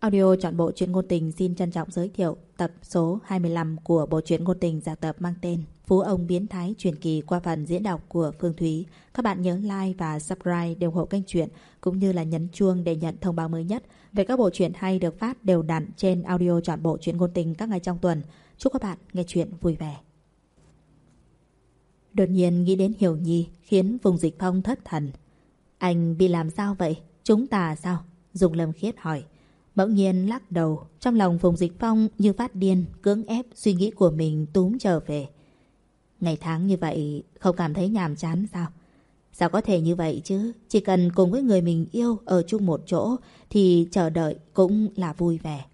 Audio chọn bộ truyện ngôn tình xin trân trọng giới thiệu tập số 25 của bộ truyện ngôn tình giả tập mang tên Phú ông biến thái truyền kỳ qua phần diễn đọc của Phương Thúy. Các bạn nhớ like và subscribe để ủng hộ kênh truyện, cũng như là nhấn chuông để nhận thông báo mới nhất về các bộ truyện hay được phát đều đặn trên audio chọn bộ truyện ngôn tình các ngày trong tuần. Chúc các bạn nghe truyện vui vẻ. Đột nhiên nghĩ đến Hiểu Nhi, khiến vùng dịch phong thất thần. Anh, bị làm sao vậy? Chúng ta sao? Dùng lâm khiết hỏi. Bỗng nhiên lắc đầu, trong lòng Phùng Dịch Phong như phát điên, cưỡng ép suy nghĩ của mình túm trở về. Ngày tháng như vậy không cảm thấy nhàm chán sao? Sao có thể như vậy chứ? Chỉ cần cùng với người mình yêu ở chung một chỗ thì chờ đợi cũng là vui vẻ.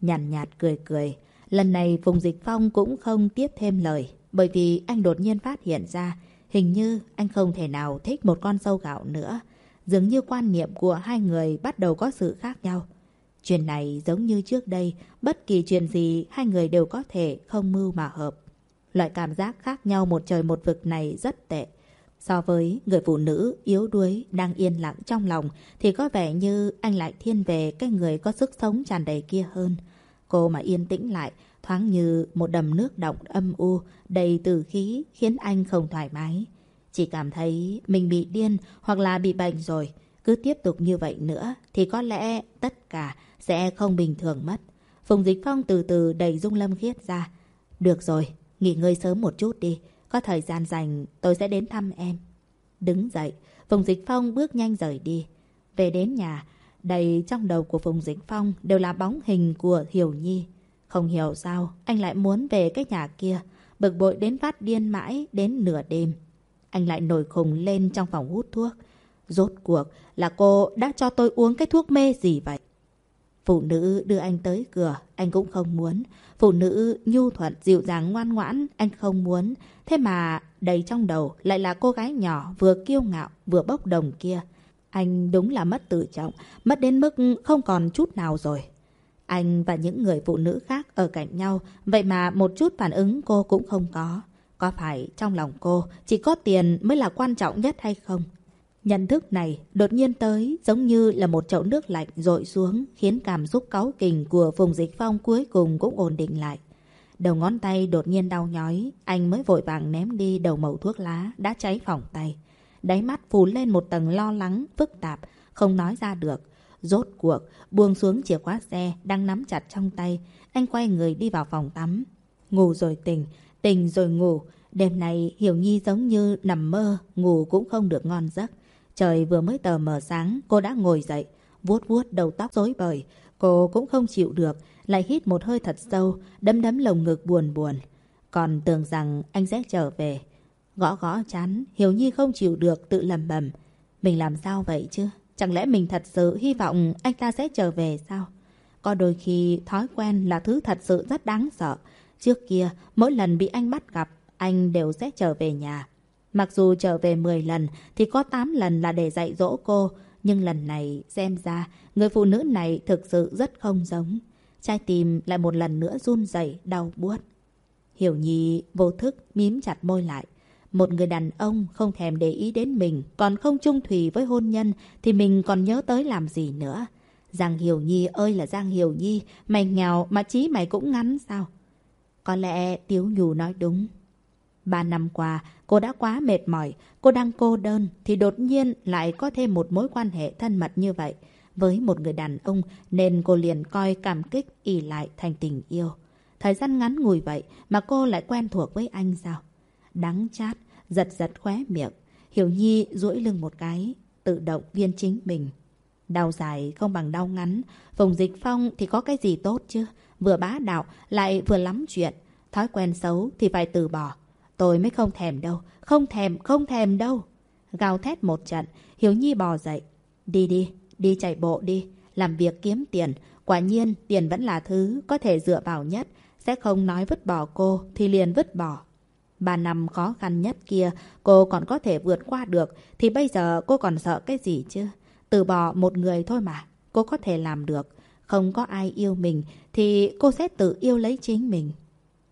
Nhàn nhạt, nhạt cười cười, lần này Phùng Dịch Phong cũng không tiếp thêm lời bởi vì anh đột nhiên phát hiện ra hình như anh không thể nào thích một con sâu gạo nữa. Dường như quan niệm của hai người bắt đầu có sự khác nhau. Chuyện này giống như trước đây, bất kỳ chuyện gì hai người đều có thể không mưu mà hợp. Loại cảm giác khác nhau một trời một vực này rất tệ. So với người phụ nữ yếu đuối đang yên lặng trong lòng thì có vẻ như anh lại thiên về cái người có sức sống tràn đầy kia hơn. Cô mà yên tĩnh lại, thoáng như một đầm nước động âm u, đầy tử khí khiến anh không thoải mái. Chỉ cảm thấy mình bị điên hoặc là bị bệnh rồi. Cứ tiếp tục như vậy nữa thì có lẽ tất cả sẽ không bình thường mất. Phùng Dịch Phong từ từ đẩy Dung Lâm Khiết ra. Được rồi, nghỉ ngơi sớm một chút đi. Có thời gian dành tôi sẽ đến thăm em. Đứng dậy, Phùng Dịch Phong bước nhanh rời đi. Về đến nhà, đầy trong đầu của Phùng Dịch Phong đều là bóng hình của Hiểu Nhi. Không hiểu sao anh lại muốn về cái nhà kia, bực bội đến phát điên mãi đến nửa đêm. Anh lại nổi khùng lên trong phòng hút thuốc. Rốt cuộc là cô đã cho tôi uống cái thuốc mê gì vậy? Phụ nữ đưa anh tới cửa, anh cũng không muốn. Phụ nữ nhu thuận, dịu dàng, ngoan ngoãn, anh không muốn. Thế mà đầy trong đầu lại là cô gái nhỏ vừa kiêu ngạo vừa bốc đồng kia. Anh đúng là mất tự trọng, mất đến mức không còn chút nào rồi. Anh và những người phụ nữ khác ở cạnh nhau, vậy mà một chút phản ứng cô cũng không có. Có phải trong lòng cô chỉ có tiền mới là quan trọng nhất hay không? Nhận thức này đột nhiên tới giống như là một chậu nước lạnh rội xuống khiến cảm xúc cáu kình của vùng Dịch Phong cuối cùng cũng ổn định lại. Đầu ngón tay đột nhiên đau nhói, anh mới vội vàng ném đi đầu mẩu thuốc lá đã cháy phỏng tay. Đáy mắt phủ lên một tầng lo lắng, phức tạp, không nói ra được. Rốt cuộc, buông xuống chìa khóa xe đang nắm chặt trong tay, anh quay người đi vào phòng tắm. Ngủ rồi tỉnh, tỉnh rồi ngủ. Đêm nay Hiểu Nhi giống như nằm mơ, ngủ cũng không được ngon giấc. Trời vừa mới tờ mờ sáng, cô đã ngồi dậy, vuốt vuốt đầu tóc rối bời. Cô cũng không chịu được, lại hít một hơi thật sâu, đấm đấm lồng ngực buồn buồn. Còn tưởng rằng anh sẽ trở về. Gõ gõ chán, Hiểu Nhi không chịu được tự lầm bầm. Mình làm sao vậy chứ? Chẳng lẽ mình thật sự hy vọng anh ta sẽ trở về sao? Có đôi khi thói quen là thứ thật sự rất đáng sợ. Trước kia, mỗi lần bị anh bắt gặp, anh đều sẽ trở về nhà. Mặc dù trở về 10 lần thì có 8 lần là để dạy dỗ cô, nhưng lần này xem ra người phụ nữ này thực sự rất không giống. Trái tim lại một lần nữa run rẩy đau buốt. Hiểu Nhi vô thức mím chặt môi lại. Một người đàn ông không thèm để ý đến mình, còn không chung thủy với hôn nhân thì mình còn nhớ tới làm gì nữa. Giang Hiểu Nhi ơi là Giang Hiểu Nhi, mày nghèo mà chí mày cũng ngắn sao? Có lẽ Tiếu Nhu nói đúng. Ba năm qua, cô đã quá mệt mỏi, cô đang cô đơn thì đột nhiên lại có thêm một mối quan hệ thân mật như vậy với một người đàn ông nên cô liền coi cảm kích ỉ lại thành tình yêu. Thời gian ngắn ngủi vậy mà cô lại quen thuộc với anh sao? Đắng chát, giật giật khóe miệng. Hiểu Nhi duỗi lưng một cái, tự động viên chính mình. Đau dài không bằng đau ngắn. Phùng Dịch Phong thì có cái gì tốt chứ? Vừa bá đạo lại vừa lắm chuyện. Thói quen xấu thì phải từ bỏ. Tôi mới không thèm đâu. Không thèm, không thèm đâu. Gào thét một trận, Hiếu Nhi bò dậy. Đi đi, đi chạy bộ đi. Làm việc kiếm tiền. Quả nhiên, tiền vẫn là thứ có thể dựa vào nhất. Sẽ không nói vứt bỏ cô thì liền vứt bỏ. Ba năm khó khăn nhất kia, cô còn có thể vượt qua được, thì bây giờ cô còn sợ cái gì chứ? Từ bỏ một người thôi mà, cô có thể làm được. Không có ai yêu mình, thì cô sẽ tự yêu lấy chính mình.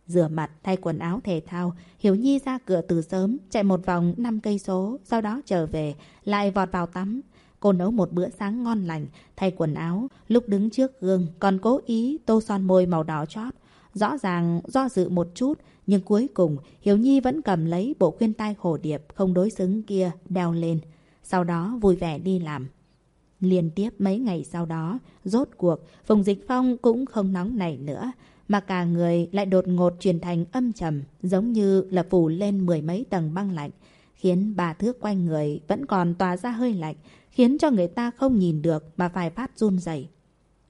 Rửa mặt, thay quần áo thể thao, Hiểu Nhi ra cửa từ sớm, chạy một vòng 5 cây số, sau đó trở về, lại vọt vào tắm. cô nấu một bữa sáng ngon lành, thay quần áo, lúc đứng trước gương còn cố ý tô son môi màu đỏ chót. Rõ ràng do dự một chút, nhưng cuối cùng Hiếu Nhi vẫn cầm lấy bộ khuyên tai hồ điệp không đối xứng kia đeo lên. Sau đó vui vẻ đi làm. Liên tiếp mấy ngày sau đó, rốt cuộc, Phùng Dịch Phong cũng không nóng nảy nữa, mà cả người lại đột ngột chuyển thành âm trầm, giống như là phủ lên mười mấy tầng băng lạnh, khiến bà thước quanh người vẫn còn tỏa ra hơi lạnh, khiến cho người ta không nhìn được mà phải phát run rẩy.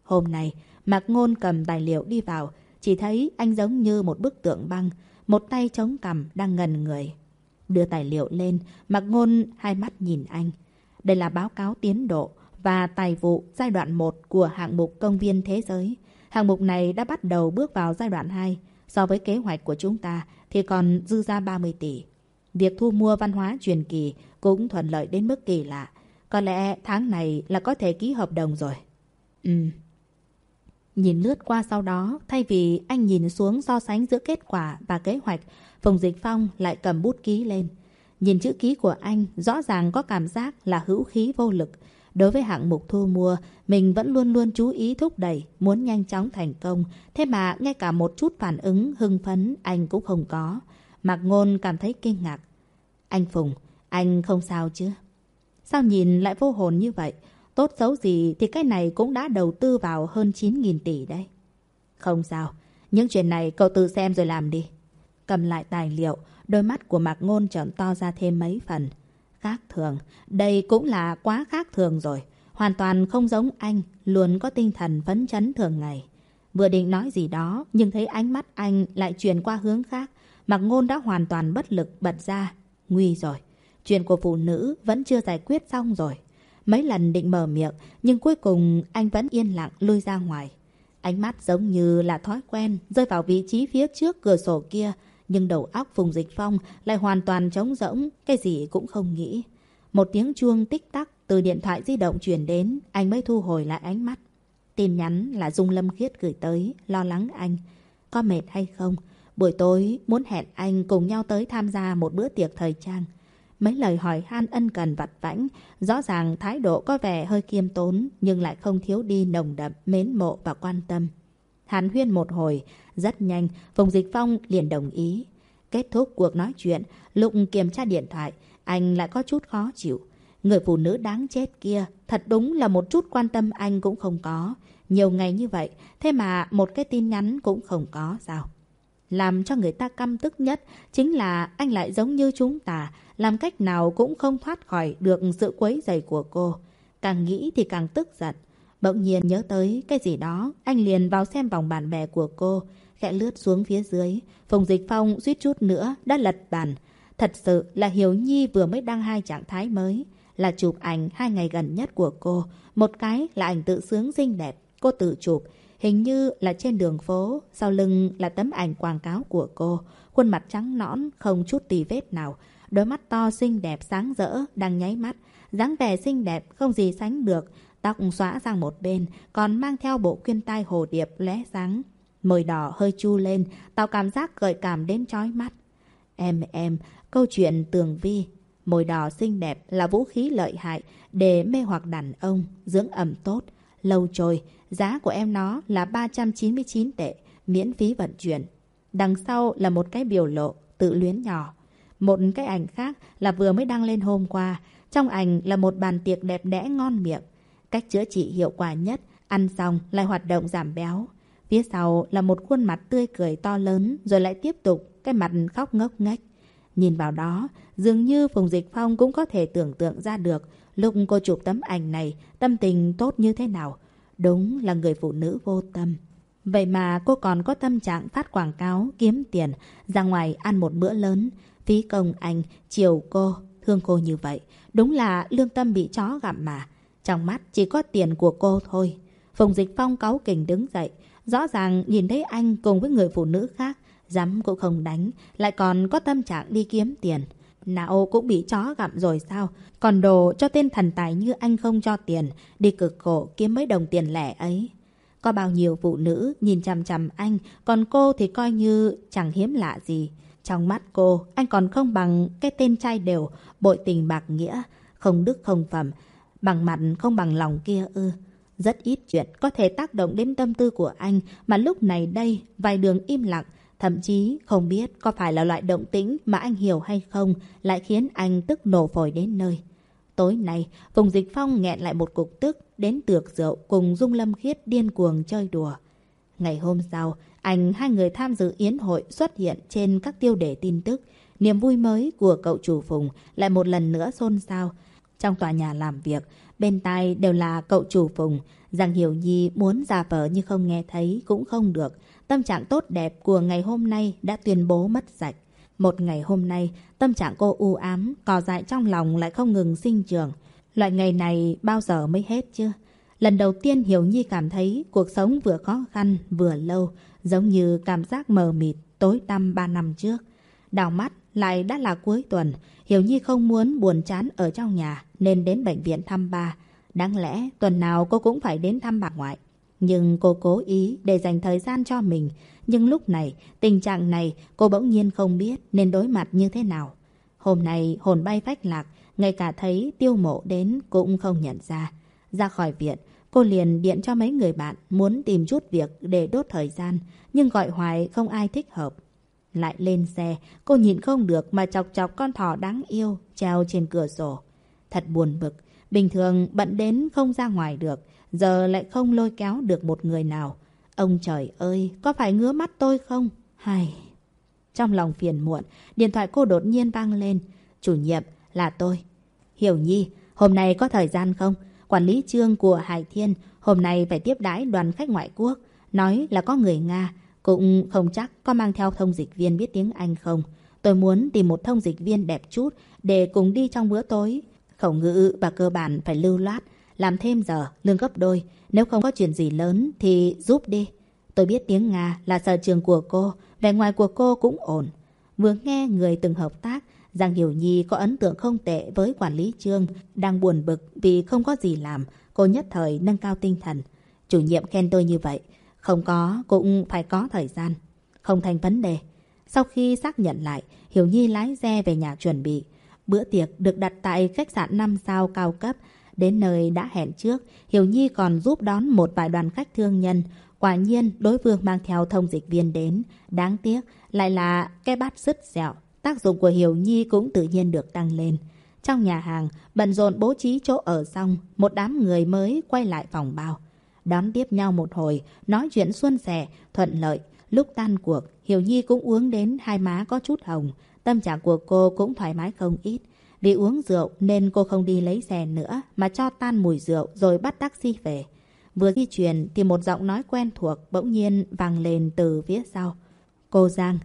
Hôm nay, Mạc Ngôn cầm tài liệu đi vào, chỉ thấy anh giống như một bức tượng băng, một tay chống cằm đang ngần người. Đưa tài liệu lên, Mạc Ngôn hai mắt nhìn anh. Đây là báo cáo tiến độ và tài vụ giai đoạn 1 của hạng mục công viên thế giới. Hạng mục này đã bắt đầu bước vào giai đoạn 2. So với kế hoạch của chúng ta thì còn dư ra 30 tỷ. Việc thu mua văn hóa truyền kỳ cũng thuận lợi đến mức kỳ lạ. Có lẽ tháng này là có thể ký hợp đồng rồi. Ừ. Nhìn lướt qua sau đó, thay vì anh nhìn xuống so sánh giữa kết quả và kế hoạch, Phùng Dịch Phong lại cầm bút ký lên. Nhìn chữ ký của anh, rõ ràng có cảm giác là hữu khí vô lực. Đối với hạng mục thu mua, mình vẫn luôn luôn chú ý thúc đẩy, muốn nhanh chóng thành công. Thế mà ngay cả một chút phản ứng hưng phấn anh cũng không có. Mạc Ngôn cảm thấy kinh ngạc. Anh Phùng, anh không sao chứ? Sao nhìn lại vô hồn như vậy? Tốt xấu gì thì cái này cũng đã đầu tư vào hơn 9.000 tỷ đấy. Không sao, những chuyện này cậu tự xem rồi làm đi. Cầm lại tài liệu, đôi mắt của Mạc Ngôn trợn to ra thêm mấy phần. Khác thường, đây cũng là quá khác thường rồi. Hoàn toàn không giống anh, luôn có tinh thần phấn chấn thường ngày. Vừa định nói gì đó, nhưng thấy ánh mắt anh lại chuyển qua hướng khác. Mặc Ngôn đã hoàn toàn bất lực bật ra. Nguy rồi, chuyện của phụ nữ vẫn chưa giải quyết xong rồi. Mấy lần định mở miệng, nhưng cuối cùng anh vẫn yên lặng lui ra ngoài. Ánh mắt giống như là thói quen, rơi vào vị trí phía trước cửa sổ kia, nhưng đầu óc Phùng Dịch Phong lại hoàn toàn trống rỗng, cái gì cũng không nghĩ. Một tiếng chuông tích tắc từ điện thoại di động truyền đến, anh mới thu hồi lại ánh mắt. Tin nhắn là Dung Lâm Khiết gửi tới, lo lắng anh. Có mệt hay không? Buổi tối muốn hẹn anh cùng nhau tới tham gia một bữa tiệc thời trang. Mấy lời hỏi han ân cần vặt vãnh, rõ ràng thái độ có vẻ hơi kiêm tốn, nhưng lại không thiếu đi nồng đậm, mến mộ và quan tâm. Hàn huyên một hồi, rất nhanh, Phùng Dịch Phong liền đồng ý. Kết thúc cuộc nói chuyện, lục kiểm tra điện thoại, anh lại có chút khó chịu. Người phụ nữ đáng chết kia, thật đúng là một chút quan tâm anh cũng không có. Nhiều ngày như vậy, thế mà một cái tin nhắn cũng không có sao? Làm cho người ta căm tức nhất chính là anh lại giống như chúng ta, làm cách nào cũng không thoát khỏi được sự quấy dày của cô. Càng nghĩ thì càng tức giận. Bỗng nhiên nhớ tới cái gì đó, anh liền vào xem vòng bạn bè của cô, khẽ lướt xuống phía dưới. Phùng Dịch Phong suýt chút nữa đã lật bàn. Thật sự là Hiếu Nhi vừa mới đăng hai trạng thái mới, là chụp ảnh hai ngày gần nhất của cô. Một cái là ảnh tự sướng xinh đẹp, cô tự chụp, hình như là trên đường phố, sau lưng là tấm ảnh quảng cáo của cô. Khuôn mặt trắng nõn, không chút tì vết nào, đôi mắt to xinh đẹp sáng rỡ, đang nháy mắt. dáng vẻ xinh đẹp không gì sánh được, tóc xóa sang một bên, còn mang theo bộ khuyên tai hồ điệp lóe sáng. Môi đỏ hơi chu lên, tạo cảm giác gợi cảm đến chói mắt. Em em, câu chuyện tường vi. Môi đỏ xinh đẹp là vũ khí lợi hại để mê hoặc đàn ông, dưỡng ẩm tốt. Lâu trôi, giá của em nó là 399 tệ, miễn phí vận chuyển. Đằng sau là một cái biểu lộ, tự luyến nhỏ. Một cái ảnh khác là vừa mới đăng lên hôm qua. Trong ảnh là một bàn tiệc đẹp đẽ ngon miệng. Cách chữa trị hiệu quả nhất, ăn xong lại hoạt động giảm béo. Phía sau là một khuôn mặt tươi cười to lớn rồi lại tiếp tục cái mặt khóc ngốc nghếch. Nhìn vào đó, dường như Phùng Dịch Phong cũng có thể tưởng tượng ra được lúc cô chụp tấm ảnh này tâm tình tốt như thế nào. Đúng là người phụ nữ vô tâm. Vậy mà cô còn có tâm trạng phát quảng cáo, kiếm tiền, ra ngoài ăn một bữa lớn. Phí công anh, chiều cô, thương cô như vậy. Đúng là lương tâm bị chó gặm mà. Trong mắt chỉ có tiền của cô thôi. Phùng Dịch Phong cáu kỉnh đứng dậy. Rõ ràng nhìn thấy anh cùng với người phụ nữ khác. Dám cũng không đánh, lại còn có tâm trạng đi kiếm tiền. Nào cũng bị chó gặm rồi sao? Còn đồ cho tên thần tài như anh không cho tiền, đi cực khổ kiếm mấy đồng tiền lẻ ấy. Có bao nhiêu phụ nữ nhìn chằm chằm anh, còn cô thì coi như chẳng hiếm lạ gì. Trong mắt cô, anh còn không bằng cái tên trai đều, bội tình bạc nghĩa, không đức không phẩm. Bằng mặt không bằng lòng kia ư. Rất ít chuyện có thể tác động đến tâm tư của anh mà lúc này đây vài đường im lặng Thậm chí không biết có phải là loại động tĩnh mà anh hiểu hay không lại khiến anh tức nổ phổi đến nơi. Tối nay, Phùng Dịch Phong nghẹn lại một cục tức đến tược rượu cùng Dung Lâm Khiết điên cuồng chơi đùa. Ngày hôm sau, anh hai người tham dự yến hội xuất hiện trên các tiêu đề tin tức. Niềm vui mới của cậu chủ Phùng lại một lần nữa xôn xao. Trong tòa nhà làm việc, bên tai đều là cậu chủ Phùng. Giang Hiểu Nhi muốn giả vờ như không nghe thấy cũng không được. Tâm trạng tốt đẹp của ngày hôm nay đã tuyên bố mất sạch. Một ngày hôm nay, tâm trạng cô u ám, cò dại trong lòng lại không ngừng sinh trưởng. Loại ngày này bao giờ mới hết chưa? Lần đầu tiên Hiểu Nhi cảm thấy cuộc sống vừa khó khăn vừa lâu, giống như cảm giác mờ mịt tối tăm ba năm trước. Đào mắt lại đã là cuối tuần, Hiểu Nhi không muốn buồn chán ở trong nhà nên đến bệnh viện thăm ba. Đáng lẽ tuần nào cô cũng phải đến thăm bà ngoại. Nhưng cô cố ý để dành thời gian cho mình. Nhưng lúc này, tình trạng này cô bỗng nhiên không biết nên đối mặt như thế nào. Hôm nay hồn bay phách lạc, ngay cả thấy tiêu mộ đến cũng không nhận ra. Ra khỏi viện, cô liền điện cho mấy người bạn muốn tìm chút việc để đốt thời gian, nhưng gọi hoài không ai thích hợp. Lại lên xe, cô nhìn không được mà chọc chọc con thỏ đáng yêu treo trên cửa sổ. Thật buồn bực, bình thường bận đến không ra ngoài được, giờ lại không lôi kéo được một người nào. Ông trời ơi, có phải ngứa mắt tôi không? Hay... Trong lòng phiền muộn, điện thoại cô đột nhiên vang lên. Chủ nhiệm, là tôi. Hiểu Nhi, hôm nay có thời gian không? Quản lý trương của Hải Thiên hôm nay phải tiếp đái đoàn khách ngoại quốc. Nói là có người Nga, cũng không chắc có mang theo thông dịch viên biết tiếng Anh không. Tôi muốn tìm một thông dịch viên đẹp chút để cùng đi trong bữa tối. Khẩu ngữ và cơ bản phải lưu loát, làm thêm giờ, lương gấp đôi. Nếu không có chuyện gì lớn thì giúp đi. Tôi biết tiếng Nga là sở trường của cô, vẻ ngoài của cô cũng ổn. Vừa nghe người từng hợp tác, Giang Hiểu Nhi có ấn tượng không tệ với quản lý trương, đang buồn bực vì không có gì làm, cô nhất thời nâng cao tinh thần. Chủ nhiệm khen tôi như vậy, không có cũng phải có thời gian. Không thành vấn đề. Sau khi xác nhận lại, Hiểu Nhi lái xe về nhà chuẩn bị. Bữa tiệc được đặt tại khách sạn 5 sao cao cấp, Đến nơi đã hẹn trước, Hiểu Nhi còn giúp đón một vài đoàn khách thương nhân. Quả nhiên, đối phương mang theo thông dịch viên đến. Đáng tiếc, lại là cái bát sứt dẻo. Tác dụng của Hiểu Nhi cũng tự nhiên được tăng lên. Trong nhà hàng, bận rộn bố trí chỗ ở xong, một đám người mới quay lại phòng bao. Đón tiếp nhau một hồi, nói chuyện xuân sẻ, thuận lợi. Lúc tan cuộc, Hiểu Nhi cũng uống đến hai má có chút hồng. Tâm trạng của cô cũng thoải mái không ít. Vì uống rượu nên cô không đi lấy xe nữa mà cho tan mùi rượu rồi bắt taxi về. Vừa di chuyển thì một giọng nói quen thuộc bỗng nhiên vang lên từ phía sau. Cô Giang.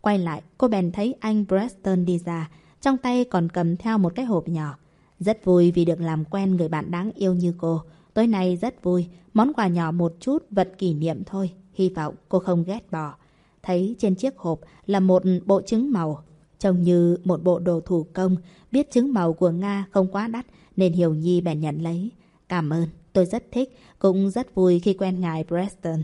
Quay lại, cô bèn thấy anh Preston đi ra, trong tay còn cầm theo một cái hộp nhỏ. Rất vui vì được làm quen người bạn đáng yêu như cô. Tối nay rất vui, món quà nhỏ một chút, vật kỷ niệm thôi. Hy vọng cô không ghét bỏ. Thấy trên chiếc hộp là một bộ trứng màu Trông như một bộ đồ thủ công, biết trứng màu của Nga không quá đắt nên Hiểu Nhi bèn nhận lấy. Cảm ơn, tôi rất thích, cũng rất vui khi quen ngài Preston.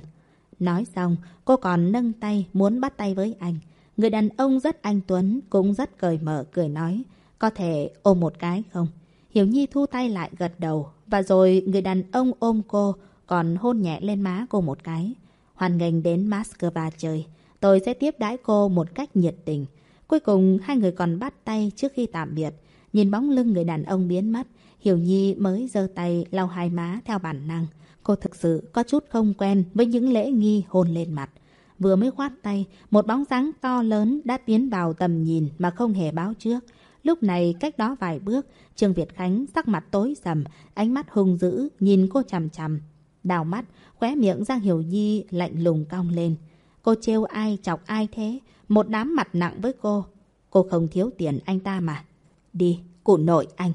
Nói xong, cô còn nâng tay muốn bắt tay với anh. Người đàn ông rất anh Tuấn, cũng rất cởi mở, cười nói. Có thể ôm một cái không? Hiểu Nhi thu tay lại gật đầu. Và rồi người đàn ông ôm cô, còn hôn nhẹ lên má cô một cái. Hoàn nghênh đến Moscow chơi. Tôi sẽ tiếp đãi cô một cách nhiệt tình. Cuối cùng hai người còn bắt tay trước khi tạm biệt. Nhìn bóng lưng người đàn ông biến mất, Hiểu Nhi mới giơ tay lau hai má theo bản năng. Cô thực sự có chút không quen với những lễ nghi hôn lên mặt. Vừa mới khoát tay, một bóng dáng to lớn đã tiến vào tầm nhìn mà không hề báo trước. Lúc này cách đó vài bước, Trương Việt Khánh sắc mặt tối sầm, ánh mắt hung dữ, nhìn cô chằm chằm. Đào mắt, khóe miệng Giang Hiểu Nhi lạnh lùng cong lên. Cô trêu ai chọc ai thế? Một đám mặt nặng với cô. Cô không thiếu tiền anh ta mà. Đi, cụ nội anh.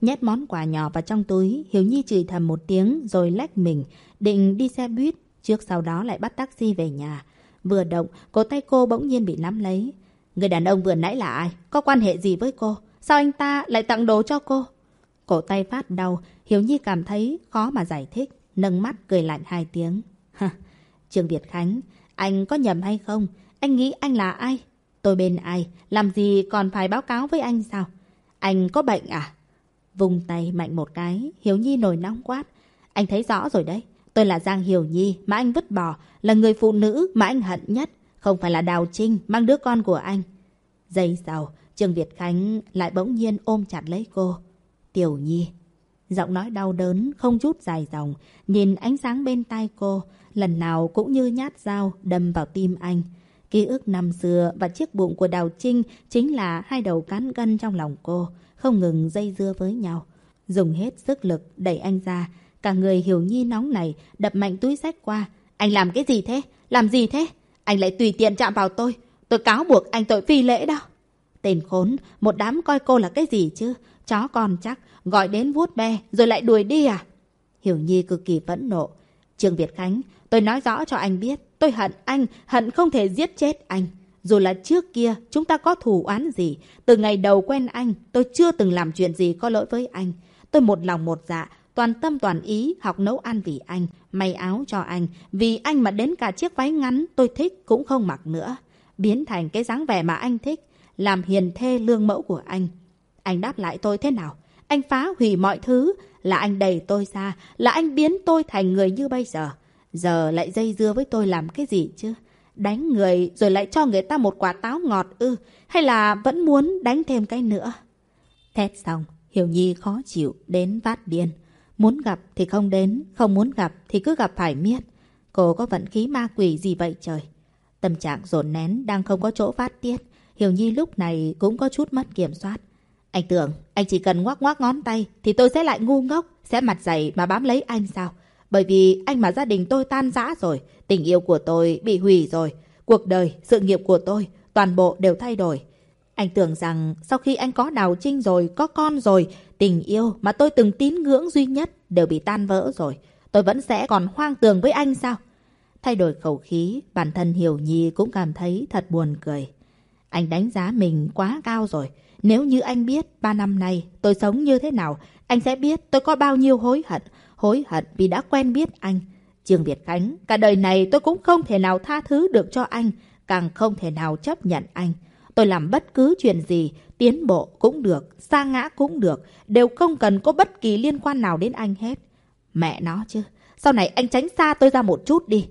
Nhét món quà nhỏ vào trong túi, Hiếu Nhi chửi thầm một tiếng rồi lách mình, định đi xe buýt, trước sau đó lại bắt taxi về nhà. Vừa động, cổ tay cô bỗng nhiên bị nắm lấy. Người đàn ông vừa nãy là ai? Có quan hệ gì với cô? Sao anh ta lại tặng đồ cho cô? Cổ tay phát đau, Hiếu Nhi cảm thấy khó mà giải thích, nâng mắt cười lạnh hai tiếng. Hả, Trương Việt Khánh, anh có nhầm hay không? Anh nghĩ anh là ai? Tôi bên ai? Làm gì còn phải báo cáo với anh sao? Anh có bệnh à? Vùng tay mạnh một cái, hiếu Nhi nổi nóng quát. Anh thấy rõ rồi đấy. Tôi là Giang Hiểu Nhi mà anh vứt bỏ, là người phụ nữ mà anh hận nhất. Không phải là Đào Trinh mang đứa con của anh. Giây sau, Trương Việt Khánh lại bỗng nhiên ôm chặt lấy cô. Tiểu Nhi. Giọng nói đau đớn, không chút dài dòng, nhìn ánh sáng bên tai cô, lần nào cũng như nhát dao đâm vào tim anh. Ký ức năm xưa và chiếc bụng của Đào Trinh chính là hai đầu cán gân trong lòng cô, không ngừng dây dưa với nhau. Dùng hết sức lực đẩy anh ra, cả người hiểu nhi nóng này đập mạnh túi sách qua. Anh làm cái gì thế? Làm gì thế? Anh lại tùy tiện chạm vào tôi. Tôi cáo buộc anh tội phi lễ đó. Tên khốn, một đám coi cô là cái gì chứ? Chó con chắc, gọi đến vuốt be rồi lại đuổi đi à? Hiểu Nhi cực kỳ phẫn nộ. Trương Việt Khánh, tôi nói rõ cho anh biết, tôi hận anh, hận không thể giết chết anh. Dù là trước kia chúng ta có thù oán gì, từ ngày đầu quen anh, tôi chưa từng làm chuyện gì có lỗi với anh. Tôi một lòng một dạ, toàn tâm toàn ý học nấu ăn vì anh, may áo cho anh, vì anh mà đến cả chiếc váy ngắn tôi thích cũng không mặc nữa. Biến thành cái dáng vẻ mà anh thích, làm hiền thê lương mẫu của anh. Anh đáp lại tôi thế nào? Anh phá hủy mọi thứ, là anh đẩy tôi ra, là anh biến tôi thành người như bây giờ. Giờ lại dây dưa với tôi làm cái gì chứ? Đánh người rồi lại cho người ta một quả táo ngọt ư? Hay là vẫn muốn đánh thêm cái nữa? Thét xong, Hiểu Nhi khó chịu, đến vát điên. Muốn gặp thì không đến, không muốn gặp thì cứ gặp phải miết. Cô có vận khí ma quỷ gì vậy trời? Tâm trạng dồn nén đang không có chỗ phát tiết. Hiểu Nhi lúc này cũng có chút mất kiểm soát. Anh tưởng anh chỉ cần ngoác ngoác ngón tay thì tôi sẽ lại ngu ngốc, sẽ mặt dày mà bám lấy anh sao? Bởi vì anh mà gia đình tôi tan rã rồi, tình yêu của tôi bị hủy rồi, cuộc đời, sự nghiệp của tôi, toàn bộ đều thay đổi. Anh tưởng rằng sau khi anh có đào trinh rồi, có con rồi, tình yêu mà tôi từng tín ngưỡng duy nhất đều bị tan vỡ rồi. Tôi vẫn sẽ còn hoang tường với anh sao? Thay đổi khẩu khí, bản thân Hiểu Nhi cũng cảm thấy thật buồn cười. Anh đánh giá mình quá cao rồi. Nếu như anh biết ba năm nay tôi sống như thế nào, anh sẽ biết tôi có bao nhiêu hối hận. Hối hận vì đã quen biết anh. Trương Việt Khánh, cả đời này tôi cũng không thể nào tha thứ được cho anh, càng không thể nào chấp nhận anh. Tôi làm bất cứ chuyện gì, tiến bộ cũng được, xa ngã cũng được, đều không cần có bất kỳ liên quan nào đến anh hết. Mẹ nó chứ, sau này anh tránh xa tôi ra một chút đi.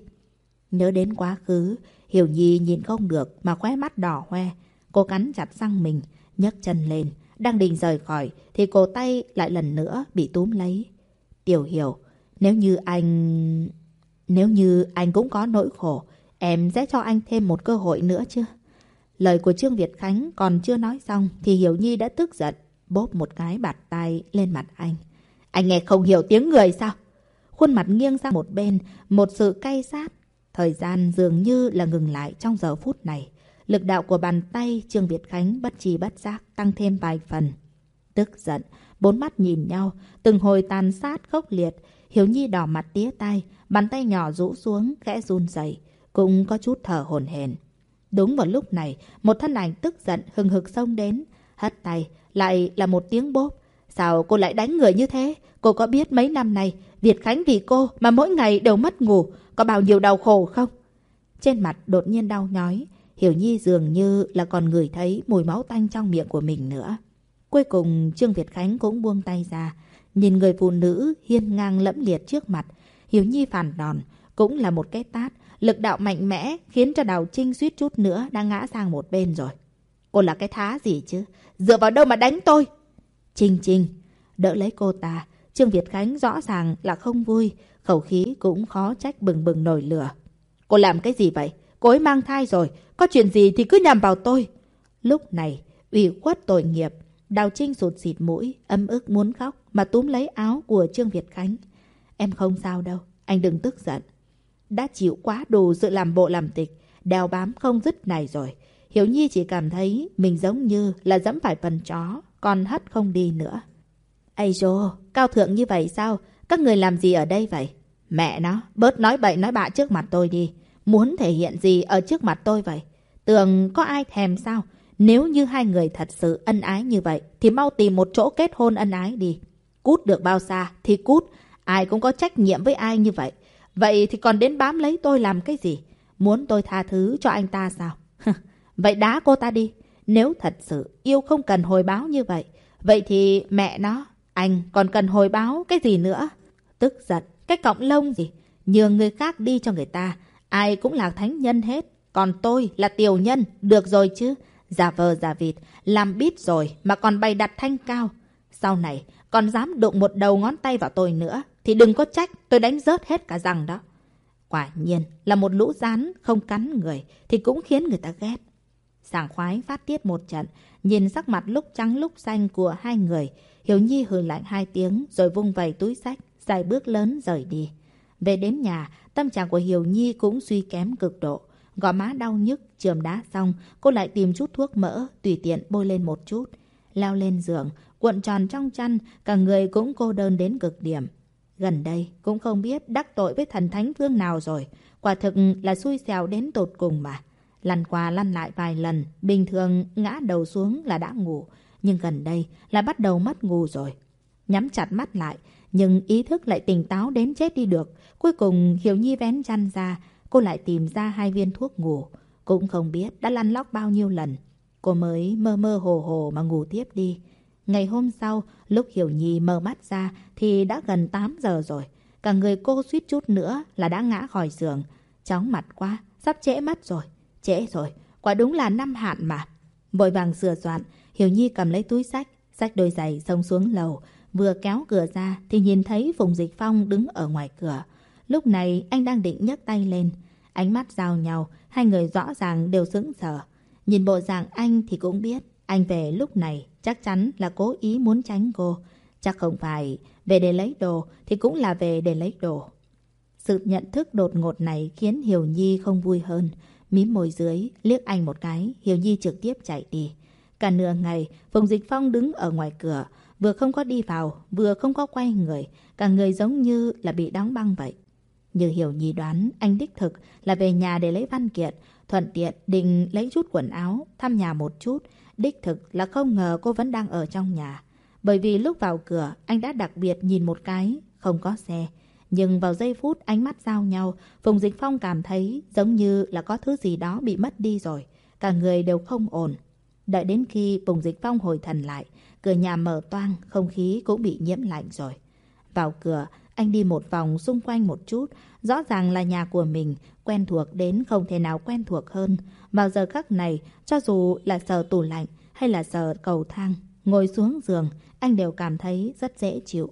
Nhớ đến quá khứ, Hiểu Nhi nhìn không được mà khóe mắt đỏ hoe. Cô cắn chặt răng mình, nhấc chân lên. Đang định rời khỏi thì cổ tay lại lần nữa bị túm lấy. Tiểu Hiểu, nếu như anh... Nếu như anh cũng có nỗi khổ, em sẽ cho anh thêm một cơ hội nữa chứ? Lời của Trương Việt Khánh còn chưa nói xong thì Hiểu Nhi đã tức giận, bóp một cái bạt tay lên mặt anh. Anh nghe không hiểu tiếng người sao? Khuôn mặt nghiêng sang một bên, một sự cay sát. Thời gian dường như là ngừng lại trong giờ phút này. Lực đạo của bàn tay Trương Việt Khánh bất trì bất giác tăng thêm vài phần. Tức giận, bốn mắt nhìn nhau, từng hồi tàn sát khốc liệt. Hiểu Nhi đỏ mặt tía tay, bàn tay nhỏ rũ xuống, khẽ run rẩy cũng có chút thở hổn hển. Đúng vào lúc này, một thân ảnh tức giận hừng hực xông đến. Hất tay, lại là một tiếng bốp. Sao cô lại đánh người như thế? Cô có biết mấy năm nay, Việt Khánh vì cô mà mỗi ngày đều mất ngủ, có bao nhiêu đau khổ không? Trên mặt đột nhiên đau nhói, Hiểu Nhi dường như là còn ngửi thấy mùi máu tanh trong miệng của mình nữa. Cuối cùng Trương Việt Khánh cũng buông tay ra, nhìn người phụ nữ hiên ngang lẫm liệt trước mặt. Hiểu Nhi phản đòn, cũng là một cái tát, lực đạo mạnh mẽ khiến cho Đào Trinh suýt chút nữa đang ngã sang một bên rồi. Cô là cái thá gì chứ? Dựa vào đâu mà đánh tôi? Trinh Trinh, đỡ lấy cô ta. Trương Việt Khánh rõ ràng là không vui, khẩu khí cũng khó trách bừng bừng nổi lửa. Cô làm cái gì vậy? Cô ấy mang thai rồi, có chuyện gì thì cứ nhằm vào tôi. Lúc này, ủy khuất tội nghiệp, Đào Trinh sụt xịt mũi, âm ức muốn khóc mà túm lấy áo của Trương Việt Khánh. Em không sao đâu, anh đừng tức giận. Đã chịu quá đủ sự làm bộ làm tịch, đeo bám không dứt này rồi. Hiểu Nhi chỉ cảm thấy mình giống như là dẫm phải phần chó, còn hất không đi nữa. Ây dô, cao thượng như vậy sao? Các người làm gì ở đây vậy? Mẹ nó, bớt nói bậy nói bạ trước mặt tôi đi. Muốn thể hiện gì ở trước mặt tôi vậy? Tưởng có ai thèm sao? Nếu như hai người thật sự ân ái như vậy, thì mau tìm một chỗ kết hôn ân ái đi. Cút được bao xa thì cút, ai cũng có trách nhiệm với ai như vậy. Vậy thì còn đến bám lấy tôi làm cái gì? Muốn tôi tha thứ cho anh ta sao? vậy đá cô ta đi. Nếu thật sự yêu không cần hồi báo như vậy, vậy thì mẹ nó, Anh còn cần hồi báo cái gì nữa? Tức giận, cái cọng lông gì? Nhường người khác đi cho người ta. Ai cũng là thánh nhân hết. Còn tôi là tiểu nhân, được rồi chứ. Giả vờ giả vịt, làm bít rồi mà còn bày đặt thanh cao. Sau này, còn dám đụng một đầu ngón tay vào tôi nữa, thì đừng có trách tôi đánh rớt hết cả răng đó. Quả nhiên là một lũ rán không cắn người thì cũng khiến người ta ghét. Sảng khoái phát tiết một trận, nhìn sắc mặt lúc trắng lúc xanh của hai người, Hiếu Nhi hừ lạnh hai tiếng rồi vung vầy túi sách, dài bước lớn rời đi. Về đến nhà, tâm trạng của Hiếu Nhi cũng suy kém cực độ. Gò má đau nhức, trường đá xong, cô lại tìm chút thuốc mỡ, tùy tiện bôi lên một chút. Leo lên giường, cuộn tròn trong chăn, cả người cũng cô đơn đến cực điểm. Gần đây cũng không biết đắc tội với thần thánh vương nào rồi. Quả thực là xui xẻo đến tột cùng mà. Lăn qua lăn lại vài lần, bình thường ngã đầu xuống là đã ngủ. Nhưng gần đây là bắt đầu mất ngủ rồi. Nhắm chặt mắt lại, nhưng ý thức lại tỉnh táo đến chết đi được. Cuối cùng Hiểu Nhi vén chăn ra, cô lại tìm ra hai viên thuốc ngủ. Cũng không biết đã lăn lóc bao nhiêu lần. Cô mới mơ mơ hồ hồ mà ngủ tiếp đi. Ngày hôm sau, lúc Hiểu Nhi mở mắt ra thì đã gần 8 giờ rồi. Cả người cô suýt chút nữa là đã ngã khỏi giường. Chóng mặt quá, sắp trễ mất rồi. Trễ rồi, quả đúng là năm hạn mà. Vội vàng sửa soạn, Hiểu Nhi cầm lấy túi sách, sách đôi giày xông xuống lầu. Vừa kéo cửa ra thì nhìn thấy Phùng Dịch Phong đứng ở ngoài cửa. Lúc này anh đang định nhấc tay lên. Ánh mắt giao nhau, hai người rõ ràng đều sững sờ. Nhìn bộ dạng anh thì cũng biết anh về lúc này chắc chắn là cố ý muốn tránh cô. Chắc không phải về để lấy đồ thì cũng là về để lấy đồ. Sự nhận thức đột ngột này khiến Hiểu Nhi không vui hơn. Mím môi dưới, liếc anh một cái, Hiểu Nhi trực tiếp chạy đi. Cả nửa ngày, Phùng Dịch Phong đứng ở ngoài cửa, vừa không có đi vào, vừa không có quay người, cả người giống như là bị đóng băng vậy. Như Hiểu Nhi đoán, anh đích thực là về nhà để lấy văn kiện, thuận tiện định lấy chút quần áo, thăm nhà một chút, Đích thực là không ngờ cô vẫn đang ở trong nhà. Bởi vì lúc vào cửa, anh đã đặc biệt nhìn một cái, không có xe. Nhưng vào giây phút ánh mắt giao nhau, Phùng Dịch Phong cảm thấy giống như là có thứ gì đó bị mất đi rồi. Cả người đều không ổn. Đợi đến khi Phùng Dịch Phong hồi thần lại, cửa nhà mở toang, không khí cũng bị nhiễm lạnh rồi. Vào cửa, anh đi một vòng xung quanh một chút, rõ ràng là nhà của mình, quen thuộc đến không thể nào quen thuộc hơn. Vào giờ khắc này, cho dù là sờ tủ lạnh hay là sờ cầu thang, ngồi xuống giường, anh đều cảm thấy rất dễ chịu.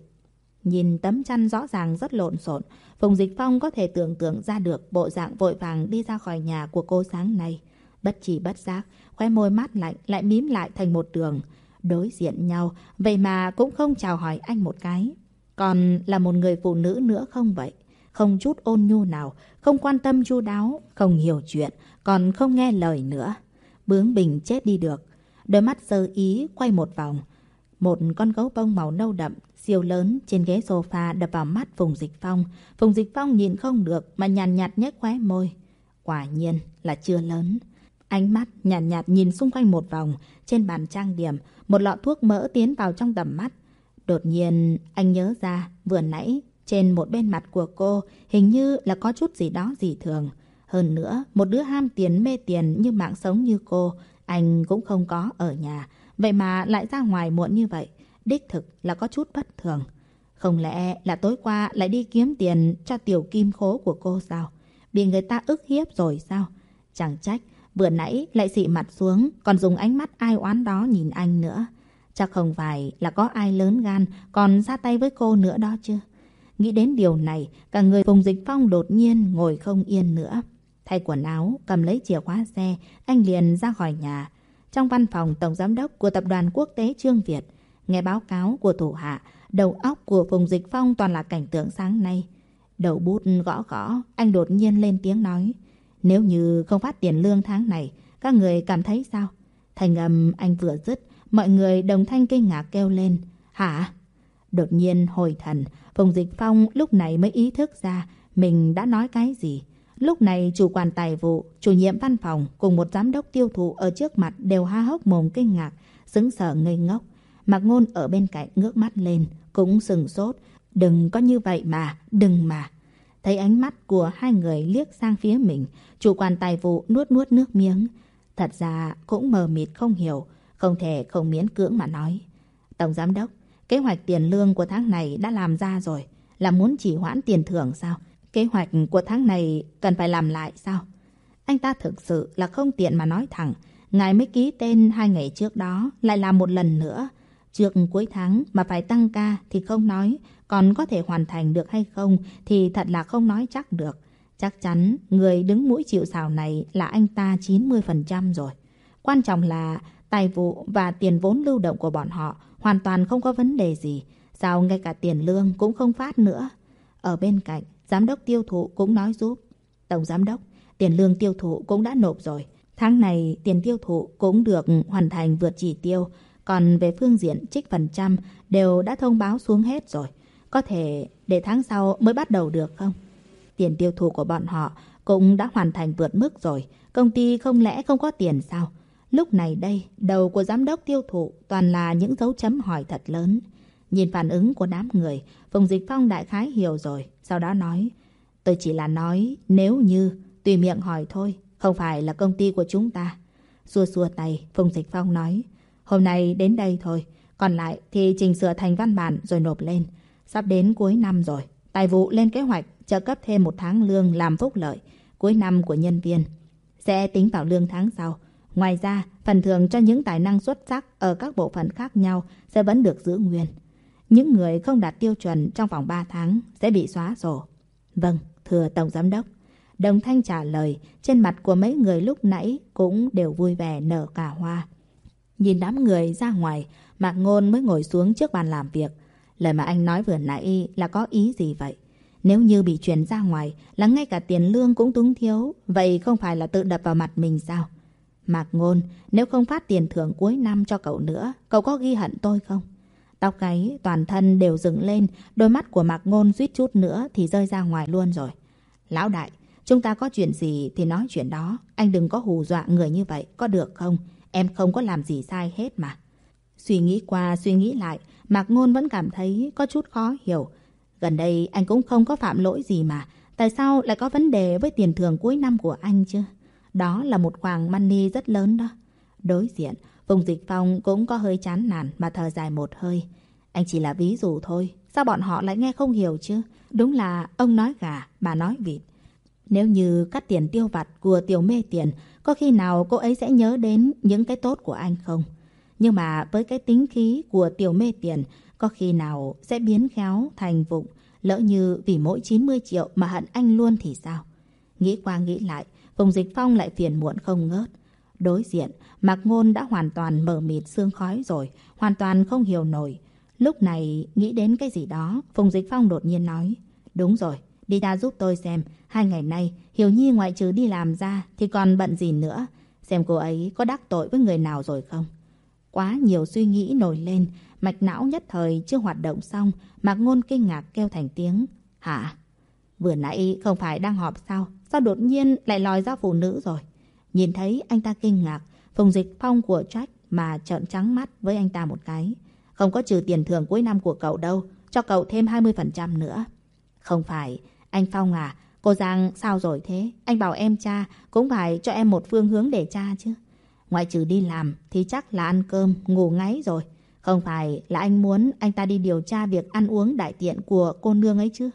Nhìn tấm chăn rõ ràng rất lộn xộn, Phùng Dịch Phong có thể tưởng tượng ra được bộ dạng vội vàng đi ra khỏi nhà của cô sáng nay. Bất chỉ bất giác, khoe môi mát lạnh lại mím lại thành một đường. Đối diện nhau, vậy mà cũng không chào hỏi anh một cái. Còn là một người phụ nữ nữa không vậy? Không chút ôn nhu nào, không quan tâm chu đáo, không hiểu chuyện, còn không nghe lời nữa. Bướng bình chết đi được. Đôi mắt sơ ý quay một vòng. Một con gấu bông màu nâu đậm, siêu lớn trên ghế sofa đập vào mắt Phùng Dịch Phong. Phùng Dịch Phong nhìn không được mà nhàn nhạt nhếch khóe môi. Quả nhiên là chưa lớn. Ánh mắt nhàn nhạt, nhạt nhìn xung quanh một vòng, trên bàn trang điểm, một lọ thuốc mỡ tiến vào trong tầm mắt. Đột nhiên, anh nhớ ra, vừa nãy, trên một bên mặt của cô, hình như là có chút gì đó dị thường. Hơn nữa, một đứa ham tiền mê tiền như mạng sống như cô, anh cũng không có ở nhà. Vậy mà lại ra ngoài muộn như vậy, đích thực là có chút bất thường. Không lẽ là tối qua lại đi kiếm tiền cho tiểu kim khố của cô sao? Bị người ta ức hiếp rồi sao? Chẳng trách, vừa nãy lại xị mặt xuống, còn dùng ánh mắt ai oán đó nhìn anh nữa. Chắc không phải là có ai lớn gan còn ra tay với cô nữa đó chứ. Nghĩ đến điều này, cả người Phùng Dịch Phong đột nhiên ngồi không yên nữa. Thay quần áo, cầm lấy chìa khóa xe, anh liền ra khỏi nhà. Trong văn phòng Tổng Giám đốc của Tập đoàn Quốc tế Trương Việt, nghe báo cáo của thủ hạ, đầu óc của Phùng Dịch Phong toàn là cảnh tượng sáng nay. Đầu bút gõ gõ, anh đột nhiên lên tiếng nói. Nếu như không phát tiền lương tháng này, các người cảm thấy sao? Thành âm anh vừa dứt, mọi người đồng thanh kinh ngạc kêu lên. Hả? Đột nhiên hồi thần, Phùng Dịch Phong lúc này mới ý thức ra mình đã nói cái gì. Lúc này chủ quản tài vụ, chủ nhiệm văn phòng cùng một giám đốc tiêu thụ ở trước mặt đều ha hốc mồm kinh ngạc, sững sờ ngây ngốc. Mạc Ngôn ở bên cạnh ngước mắt lên, cũng sừng sốt. Đừng có như vậy mà, đừng mà. Thấy ánh mắt của hai người liếc sang phía mình, chủ quản tài vụ nuốt nuốt nước miếng. Thật ra cũng mờ mịt không hiểu, không thể không miễn cưỡng mà nói. Tổng giám đốc, Kế hoạch tiền lương của tháng này đã làm ra rồi. Là muốn chỉ hoãn tiền thưởng sao? Kế hoạch của tháng này cần phải làm lại sao? Anh ta thực sự là không tiện mà nói thẳng. Ngài mới ký tên hai ngày trước đó, lại làm một lần nữa. Trước cuối tháng mà phải tăng ca thì không nói, còn có thể hoàn thành được hay không thì thật là không nói chắc được. Chắc chắn người đứng mũi chịu xào này là anh ta 90% rồi. Quan trọng là tài vụ và tiền vốn lưu động của bọn họ hoàn toàn không có vấn đề gì. Sao ngay cả tiền lương cũng không phát nữa. Ở bên cạnh, giám đốc tiêu thụ cũng nói giúp. Tổng giám đốc, tiền lương tiêu thụ cũng đã nộp rồi. Tháng này tiền tiêu thụ cũng được hoàn thành vượt chỉ tiêu. Còn về phương diện trích phần trăm đều đã thông báo xuống hết rồi. Có thể để tháng sau mới bắt đầu được không? Tiền tiêu thụ của bọn họ cũng đã hoàn thành vượt mức rồi. Công ty không lẽ không có tiền sao? Lúc này đây, đầu của giám đốc tiêu thụ toàn là những dấu chấm hỏi thật lớn. Nhìn phản ứng của đám người, Phùng Dịch Phong đại khái hiểu rồi. Sau đó nói, tôi chỉ là nói nếu như, tùy miệng hỏi thôi, không phải là công ty của chúng ta. Xua xua tay, Phùng Dịch Phong nói, hôm nay đến đây thôi, còn lại thì chỉnh sửa thành văn bản rồi nộp lên. Sắp đến cuối năm rồi, tài vụ lên kế hoạch trợ cấp thêm một tháng lương làm phúc lợi cuối năm của nhân viên. Sẽ tính vào lương tháng sau. Ngoài ra, phần thưởng cho những tài năng xuất sắc ở các bộ phận khác nhau sẽ vẫn được giữ nguyên. Những người không đạt tiêu chuẩn trong vòng 3 tháng sẽ bị xóa sổ. Vâng, thưa Tổng Giám Đốc. Đồng Thanh trả lời, trên mặt của mấy người lúc nãy cũng đều vui vẻ nở cả hoa. Nhìn đám người ra ngoài, Mạc Ngôn mới ngồi xuống trước bàn làm việc. Lời mà anh nói vừa nãy là có ý gì vậy? Nếu như bị chuyển ra ngoài là ngay cả tiền lương cũng túng thiếu, vậy không phải là tự đập vào mặt mình sao? Mạc Ngôn, nếu không phát tiền thưởng cuối năm cho cậu nữa, cậu có ghi hận tôi không? Tóc gáy, toàn thân đều dựng lên, đôi mắt của Mạc Ngôn suýt chút nữa thì rơi ra ngoài luôn rồi. Lão đại, chúng ta có chuyện gì thì nói chuyện đó, anh đừng có hù dọa người như vậy, có được không? Em không có làm gì sai hết mà. Suy nghĩ qua, suy nghĩ lại, Mạc Ngôn vẫn cảm thấy có chút khó hiểu. Gần đây anh cũng không có phạm lỗi gì mà, tại sao lại có vấn đề với tiền thưởng cuối năm của anh chứ? Đó là một khoảng money rất lớn đó. Đối diện, Vùng Dịch Phong cũng có hơi chán nản mà thở dài một hơi. Anh chỉ là ví dụ thôi, sao bọn họ lại nghe không hiểu chứ? Đúng là ông nói gà, bà nói vịt. Nếu như cắt tiền tiêu vặt của tiểu mê tiền, có khi nào cô ấy sẽ nhớ đến những cái tốt của anh không? Nhưng mà với cái tính khí của tiểu mê tiền, có khi nào sẽ biến khéo thành vụng, lỡ như vì mỗi 90 triệu mà hận anh luôn thì sao? Nghĩ qua nghĩ lại, Phùng Dịch Phong lại phiền muộn không ngớt. Đối diện, Mạc Ngôn đã hoàn toàn mở mịt xương khói rồi, hoàn toàn không hiểu nổi. Lúc này, nghĩ đến cái gì đó, Phùng Dịch Phong đột nhiên nói. Đúng rồi, đi ra giúp tôi xem, hai ngày nay, Hiểu Nhi ngoại trừ đi làm ra thì còn bận gì nữa. Xem cô ấy có đắc tội với người nào rồi không? Quá nhiều suy nghĩ nổi lên, mạch não nhất thời chưa hoạt động xong, Mạc Ngôn kinh ngạc kêu thành tiếng. Hả? Vừa nãy không phải đang họp sao? Sao đột nhiên lại lòi ra phụ nữ rồi? Nhìn thấy anh ta kinh ngạc, Phùng Dịch Phong của Jack mà trợn trắng mắt với anh ta một cái. Không có trừ tiền thưởng cuối năm của cậu đâu, cho cậu thêm 20% nữa. Không phải, anh Phong à, cô Giang sao rồi thế? Anh bảo em cha, cũng phải cho em một phương hướng để cha chứ. Ngoại trừ đi làm thì chắc là ăn cơm, ngủ ngáy rồi. Không phải là anh muốn anh ta đi điều tra việc ăn uống đại tiện của cô nương ấy chứ?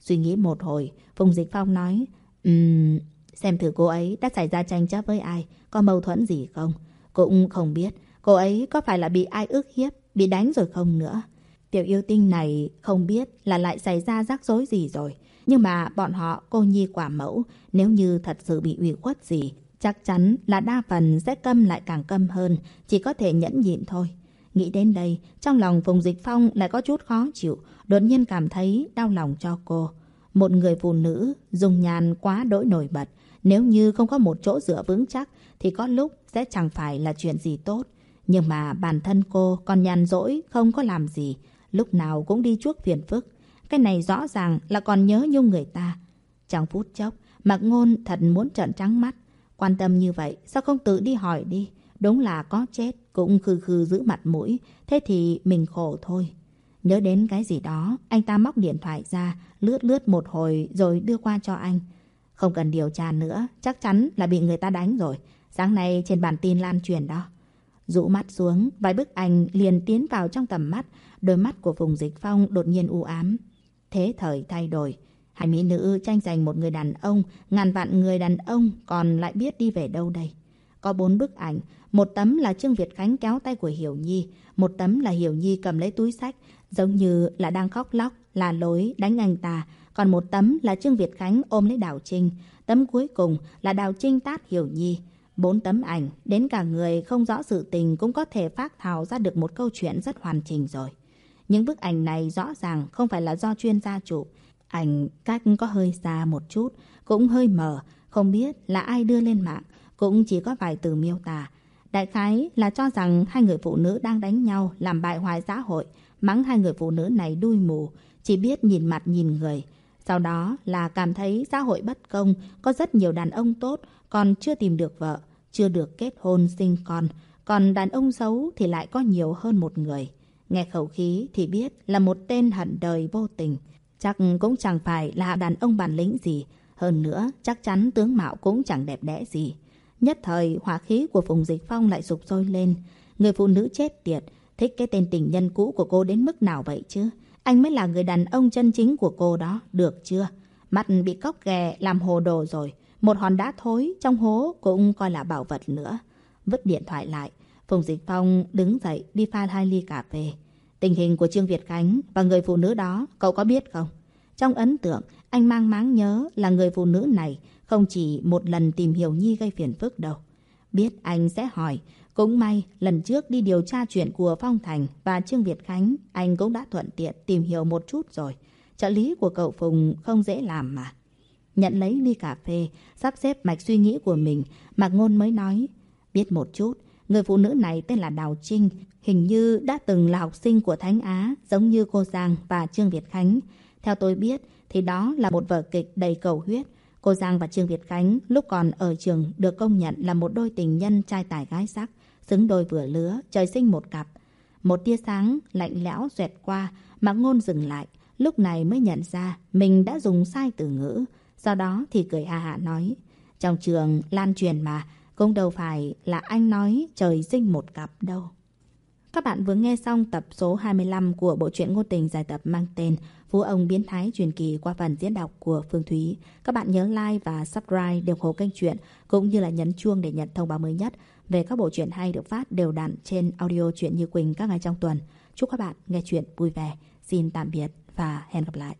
Suy nghĩ một hồi, Phùng Dịch Phong nói, um, xem thử cô ấy đã xảy ra tranh chấp với ai, có mâu thuẫn gì không? Cũng không biết, cô ấy có phải là bị ai ức hiếp, bị đánh rồi không nữa. Tiểu yêu tinh này không biết là lại xảy ra rắc rối gì rồi. Nhưng mà bọn họ cô nhi quả mẫu, nếu như thật sự bị ủy khuất gì, chắc chắn là đa phần sẽ câm lại càng câm hơn, chỉ có thể nhẫn nhịn thôi. Nghĩ đến đây, trong lòng Phùng Dịch Phong lại có chút khó chịu, đột nhiên cảm thấy đau lòng cho cô. Một người phụ nữ dùng nhàn quá đỗi nổi bật, nếu như không có một chỗ dựa vững chắc thì có lúc sẽ chẳng phải là chuyện gì tốt. Nhưng mà bản thân cô còn nhàn rỗi không có làm gì, lúc nào cũng đi chuốc phiền phức. Cái này rõ ràng là còn nhớ nhung người ta. Trong phút chốc, Mạc Ngôn thật muốn trợn trắng mắt. Quan tâm như vậy, sao không tự đi hỏi đi? Đúng là có chết, cũng khư khư giữ mặt mũi. Thế thì mình khổ thôi. Nhớ đến cái gì đó, anh ta móc điện thoại ra, lướt lướt một hồi rồi đưa qua cho anh. Không cần điều tra nữa, chắc chắn là bị người ta đánh rồi. Sáng nay trên bản tin lan truyền đó. Dụ mắt xuống, vài bức ảnh liền tiến vào trong tầm mắt, đôi mắt của Phùng Dịch Phong đột nhiên u ám. Thế thời thay đổi, hai mỹ nữ tranh giành một người đàn ông, ngàn vạn người đàn ông còn lại biết đi về đâu đây. Có bốn bức ảnh, một tấm là Trương Việt Khánh kéo tay của Hiểu Nhi, một tấm là Hiểu Nhi cầm lấy túi sách, giống như là đang khóc lóc, là lối đánh anh ta. Còn một tấm là Trương Việt Khánh ôm lấy Đào Trinh, tấm cuối cùng là Đào Trinh tát Hiểu Nhi. Bốn tấm ảnh, đến cả người không rõ sự tình cũng có thể phát thảo ra được một câu chuyện rất hoàn chỉnh rồi. Những bức ảnh này rõ ràng không phải là do chuyên gia chụp. Ảnh cách có hơi xa một chút, cũng hơi mờ, không biết là ai đưa lên mạng, cũng chỉ có vài từ miêu tả. Đại khái là cho rằng hai người phụ nữ đang đánh nhau làm bại hoại xã hội, mắng hai người phụ nữ này đuôi mù, chỉ biết nhìn mặt nhìn người. Sau đó là cảm thấy xã hội bất công, có rất nhiều đàn ông tốt, còn chưa tìm được vợ, chưa được kết hôn sinh con, còn đàn ông xấu thì lại có nhiều hơn một người. Nghe khẩu khí thì biết là một tên hận đời vô tình. Chắc cũng chẳng phải là đàn ông bản lĩnh gì. Hơn nữa, chắc chắn tướng mạo cũng chẳng đẹp đẽ gì. Nhất thời, hỏa khí của Phùng Dịch Phong lại sụp sôi lên. Người phụ nữ chết tiệt, thích cái tên tình nhân cũ của cô đến mức nào vậy chứ? Anh mới là người đàn ông chân chính của cô đó, được chưa? Mặt bị cóc ghè làm hồ đồ rồi. Một hòn đá thối trong hố cũng coi là bảo vật nữa. Vứt điện thoại lại, Phùng Dịch Phong đứng dậy đi pha hai ly cà phê. Tình hình của Trương Việt Khánh và người phụ nữ đó cậu có biết không? Trong ấn tượng, anh mang máng nhớ là người phụ nữ này không chỉ một lần tìm hiểu Nhi gây phiền phức đâu. Biết anh sẽ hỏi, cũng may lần trước đi điều tra chuyện của Phong Thành và Trương Việt Khánh, anh cũng đã thuận tiện tìm hiểu một chút rồi. Trợ lý của cậu Phùng không dễ làm mà. Nhận lấy ly cà phê, sắp xếp mạch suy nghĩ của mình, Mạc Ngôn mới nói. Biết một chút, người phụ nữ này tên là Đào Trinh, hình như đã từng là học sinh của Thánh Á, giống như cô Giang và Trương Việt Khánh. Theo tôi biết, thì đó là một vở kịch đầy cầu huyết. Cô Giang và Trương Việt Khánh lúc còn ở trường được công nhận là một đôi tình nhân trai tài gái sắc, xứng đôi vừa lứa, trời sinh một cặp. Một tia sáng lạnh lẽo xoẹt qua, Mạc Ngôn dừng lại, lúc này mới nhận ra mình đã dùng sai từ ngữ. Sau đó thì cười hà hà nói, trong trường lan truyền mà, cũng đâu phải là anh nói trời sinh một cặp đâu. Các bạn vừa nghe xong tập số 25 của bộ truyện ngôn tình dài tập mang tên Phú ông biến thái truyền kỳ qua phần diễn đọc của Phương Thúy. Các bạn nhớ like và subscribe để ủng hộ kênh truyện cũng như là nhấn chuông để nhận thông báo mới nhất về các bộ truyện hay được phát đều đặn trên audio truyện Như Quỳnh các ngày trong tuần. Chúc các bạn nghe truyện vui vẻ. Xin tạm biệt và hẹn gặp lại.